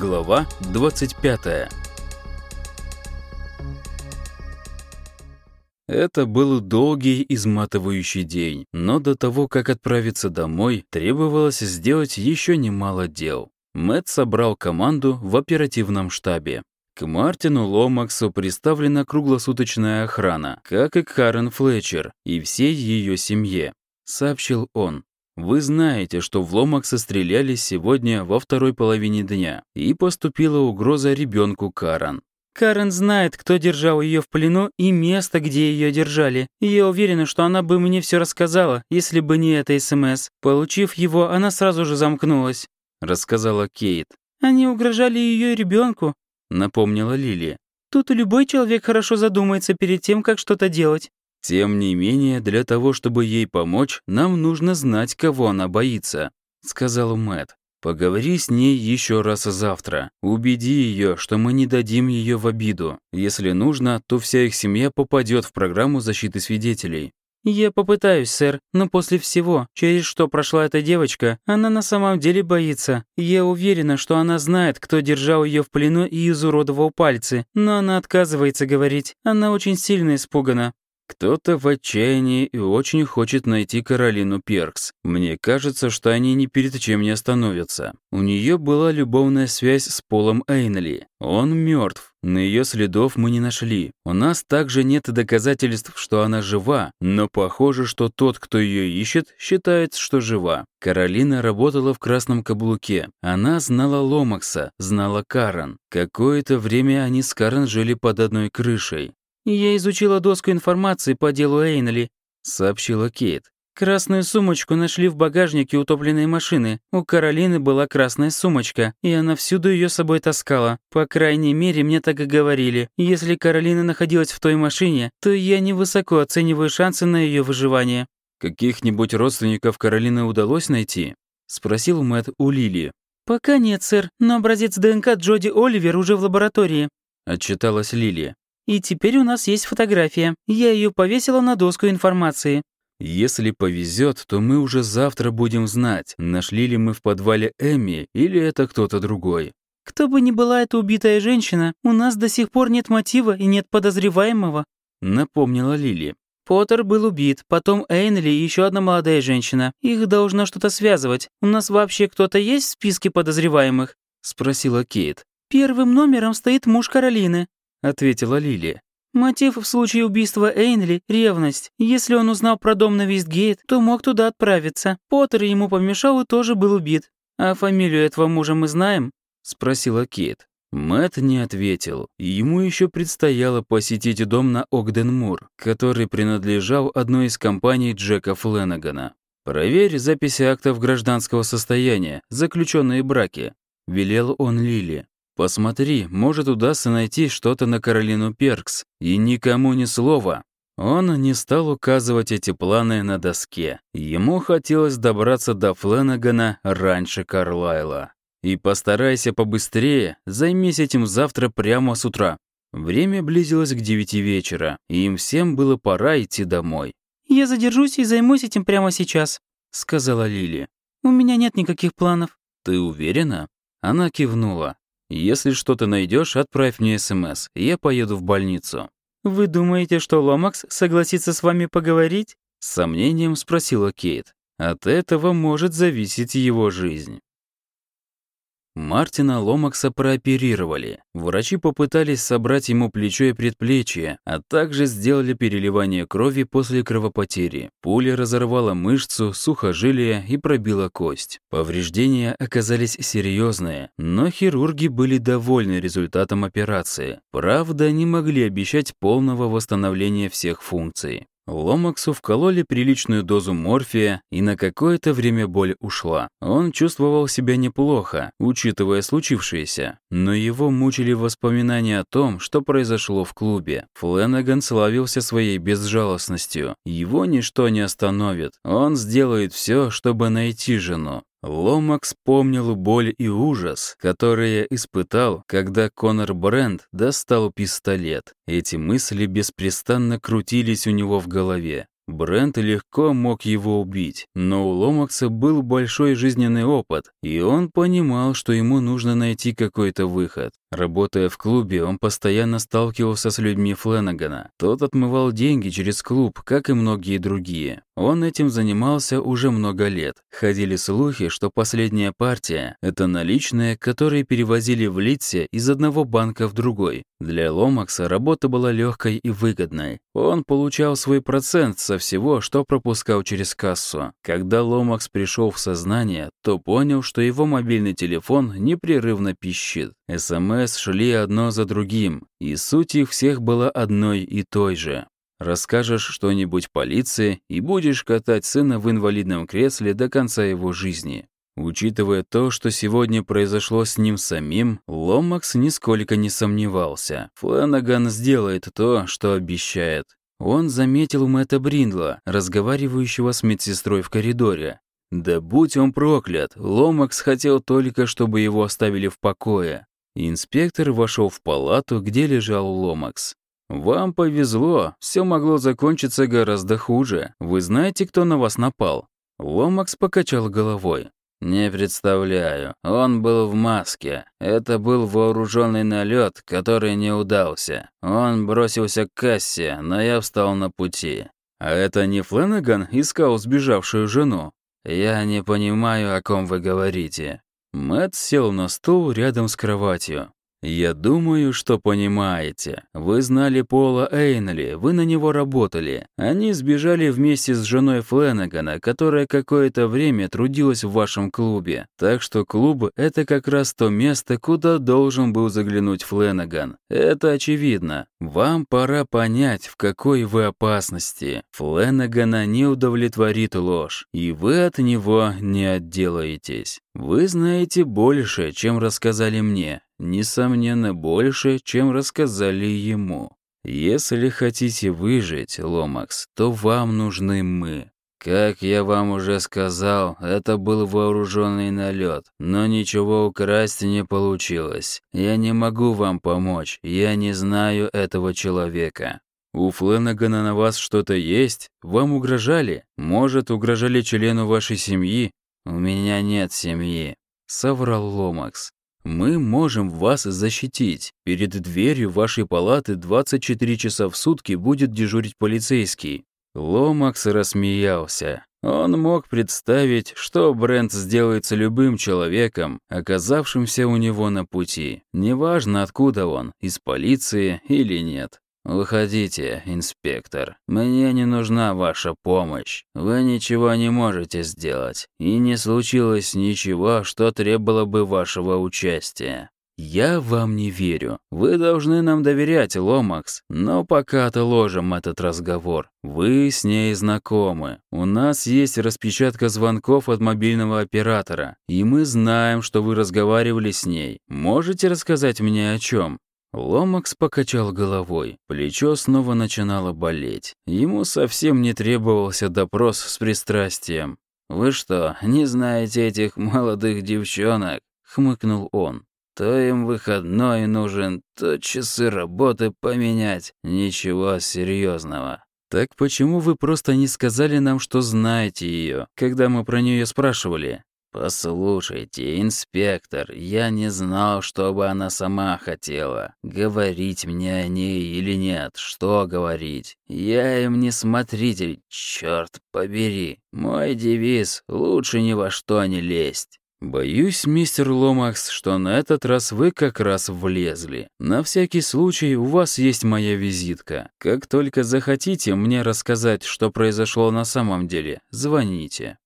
Глава 25 Это был долгий, изматывающий день, но до того, как отправиться домой, требовалось сделать еще немало дел. Мэтт собрал команду в оперативном штабе. К Мартину Ломаксу представлена круглосуточная охрана, как и Карен Флетчер и всей ее семье, сообщил он. Вы знаете, что в Ломакса стреляли сегодня во второй половине дня, и поступила угроза ребенку Карен. Карен знает, кто держал ее в плену и место, где ее держали. И я уверена, что она бы мне все рассказала, если бы не это СМС. Получив его, она сразу же замкнулась», — рассказала Кейт. «Они угрожали ее ребенку», — напомнила Лили. «Тут любой человек хорошо задумается перед тем, как что-то делать». «Тем не менее, для того, чтобы ей помочь, нам нужно знать, кого она боится», — сказал Мэтт. Поговори с ней еще раз завтра. Убеди ее, что мы не дадим ее в обиду. Если нужно, то вся их семья попадет в программу защиты свидетелей. «Я попытаюсь, сэр, но после всего, через что прошла эта девочка, она на самом деле боится. Я уверена, что она знает, кто держал ее в плену и изуродовал пальцы, но она отказывается говорить. Она очень сильно испугана. Кто-то в отчаянии и очень хочет найти Каролину Перкс. Мне кажется, что они ни перед чем не остановятся. У нее была любовная связь с Полом Эйнли. Он мертв. На ее следов мы не нашли. У нас также нет доказательств, что она жива, но похоже, что тот, кто ее ищет, считает, что жива. Каролина работала в красном каблуке. Она знала Ломакса, знала Карен. Какое-то время они с Карен жили под одной крышей. «Я изучила доску информации по делу Эйнли», — сообщила Кейт. «Красную сумочку нашли в багажнике утопленной машины. У Каролины была красная сумочка, и она всюду ее с собой таскала. По крайней мере, мне так и говорили. Если Каролина находилась в той машине, то я невысоко оцениваю шансы на ее выживание». «Каких-нибудь родственников Каролины удалось найти?» — спросил Мэтт у Лили. «Пока нет, сэр, но образец ДНК Джоди Оливер уже в лаборатории», — отчиталась Лили. И теперь у нас есть фотография. Я ее повесила на доску информации. Если повезет, то мы уже завтра будем знать, нашли ли мы в подвале Эми или это кто-то другой. Кто бы ни была эта убитая женщина, у нас до сих пор нет мотива и нет подозреваемого, напомнила Лили. Поттер был убит, потом Эйнли и еще одна молодая женщина. Их должно что-то связывать. У нас вообще кто-то есть в списке подозреваемых? спросила Кейт. Первым номером стоит муж Каролины. — ответила Лили. «Мотив в случае убийства Эйнли — ревность. Если он узнал про дом на Вестгейт, то мог туда отправиться. Поттер ему помешал и тоже был убит. А фамилию этого мужа мы знаем?» — спросила Кейт. Мэт не ответил. Ему еще предстояло посетить дом на Огденмур, который принадлежал одной из компаний Джека Фленагана. «Проверь записи актов гражданского состояния, заключенные браки», — велел он Лили. Посмотри, может удастся найти что-то на Каролину Перкс. И никому ни слова. Он не стал указывать эти планы на доске. Ему хотелось добраться до Фленагана раньше Карлайла. И постарайся побыстрее, займись этим завтра прямо с утра. Время близилось к девяти вечера, и им всем было пора идти домой. «Я задержусь и займусь этим прямо сейчас», — сказала Лили. «У меня нет никаких планов». «Ты уверена?» Она кивнула. Если что-то найдешь, отправь мне СМС, я поеду в больницу». «Вы думаете, что Ломакс согласится с вами поговорить?» С сомнением спросила Кейт. «От этого может зависеть его жизнь». Мартина Ломакса прооперировали. Врачи попытались собрать ему плечо и предплечье, а также сделали переливание крови после кровопотери. Пуля разорвала мышцу, сухожилие и пробила кость. Повреждения оказались серьезные, но хирурги были довольны результатом операции. Правда, не могли обещать полного восстановления всех функций. Ломаксу вкололи приличную дозу морфия, и на какое-то время боль ушла. Он чувствовал себя неплохо, учитывая случившееся, но его мучили воспоминания о том, что произошло в клубе. Фленаган славился своей безжалостностью. Его ничто не остановит. Он сделает все, чтобы найти жену. Ломакс помнил боль и ужас, которые испытал, когда Конор Брент достал пистолет. Эти мысли беспрестанно крутились у него в голове. Брент легко мог его убить, но у Ломакса был большой жизненный опыт, и он понимал, что ему нужно найти какой-то выход. Работая в клубе, он постоянно сталкивался с людьми Фленагана. Тот отмывал деньги через клуб, как и многие другие. Он этим занимался уже много лет. Ходили слухи, что последняя партия – это наличные, которые перевозили в Литсе из одного банка в другой. Для Ломакса работа была легкой и выгодной. Он получал свой процент со всего, что пропускал через кассу. Когда Ломакс пришел в сознание, то понял, что его мобильный телефон непрерывно пищит. СМС шли одно за другим, и суть их всех была одной и той же. Расскажешь что-нибудь полиции и будешь катать сына в инвалидном кресле до конца его жизни. Учитывая то, что сегодня произошло с ним самим, Ломакс нисколько не сомневался. Фланаган сделает то, что обещает. Он заметил Мэтта Бриндла, разговаривающего с медсестрой в коридоре. Да будь он проклят, Ломакс хотел только, чтобы его оставили в покое. Инспектор вошел в палату, где лежал Ломакс. «Вам повезло, все могло закончиться гораздо хуже. Вы знаете, кто на вас напал?» Ломакс покачал головой. «Не представляю. Он был в маске. Это был вооруженный налет, который не удался. Он бросился к кассе, но я встал на пути. А это не Фленнеган искал сбежавшую жену? Я не понимаю, о ком вы говорите». Мэтт сел на стул рядом с кроватью. «Я думаю, что понимаете. Вы знали Пола Эйнли, вы на него работали. Они сбежали вместе с женой Фленнегана, которая какое-то время трудилась в вашем клубе. Так что клуб — это как раз то место, куда должен был заглянуть Фленнеган. Это очевидно. Вам пора понять, в какой вы опасности. Фленнегана не удовлетворит ложь, и вы от него не отделаетесь. Вы знаете больше, чем рассказали мне, несомненно, больше, чем рассказали ему. Если хотите выжить, Ломакс, то вам нужны мы. Как я вам уже сказал, это был вооруженный налет, но ничего украсть не получилось. Я не могу вам помочь, я не знаю этого человека. У Фленнегана на вас что-то есть? Вам угрожали? Может, угрожали члену вашей семьи? У меня нет семьи, соврал Ломакс. Мы можем вас защитить. Перед дверью вашей палаты 24 часа в сутки будет дежурить полицейский. Ломакс рассмеялся. Он мог представить, что Брент сделает с любым человеком, оказавшимся у него на пути. Неважно, откуда он, из полиции или нет. «Уходите, инспектор. Мне не нужна ваша помощь. Вы ничего не можете сделать. И не случилось ничего, что требовало бы вашего участия. «Я вам не верю. Вы должны нам доверять, Ломакс. Но пока отложим этот разговор. Вы с ней знакомы. У нас есть распечатка звонков от мобильного оператора. И мы знаем, что вы разговаривали с ней. Можете рассказать мне о чем? Ломакс покачал головой. Плечо снова начинало болеть. Ему совсем не требовался допрос с пристрастием. «Вы что, не знаете этих молодых девчонок?» — хмыкнул он. «То им выходной нужен, то часы работы поменять. Ничего серьезного. «Так почему вы просто не сказали нам, что знаете ее, когда мы про нее спрашивали?» «Послушайте, инспектор, я не знал, чтобы она сама хотела. Говорить мне о ней или нет, что говорить. Я им не смотритель, черт побери. Мой девиз — лучше ни во что не лезть». «Боюсь, мистер Ломакс, что на этот раз вы как раз влезли. На всякий случай у вас есть моя визитка. Как только захотите мне рассказать, что произошло на самом деле, звоните».